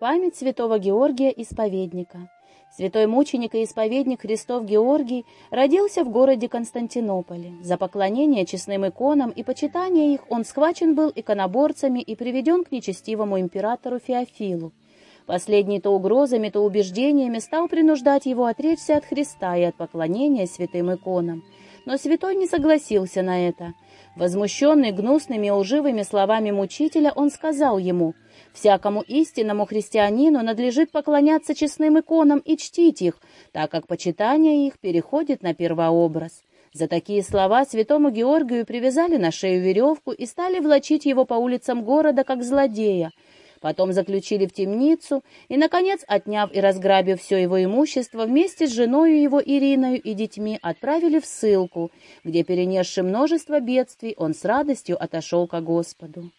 Память святого Георгия Исповедника. Святой мученик и исповедник Христов Георгий родился в городе Константинополе. За поклонение честным иконам и почитание их он схвачен был иконоборцами и приведен к нечестивому императору Феофилу. Последний то угрозами, то убеждениями стал принуждать его отречься от Христа и от поклонения святым иконам. Но святой не согласился на это. Возмущенный гнусными и лживыми словами мучителя, он сказал ему — Всякому истинному христианину надлежит поклоняться честным иконам и чтить их, так как почитание их переходит на первообраз. За такие слова святому Георгию привязали на шею веревку и стали влачить его по улицам города, как злодея. Потом заключили в темницу и, наконец, отняв и разграбив все его имущество, вместе с женою его Ириною и детьми отправили в ссылку, где, перенесши множество бедствий, он с радостью отошел ко Господу.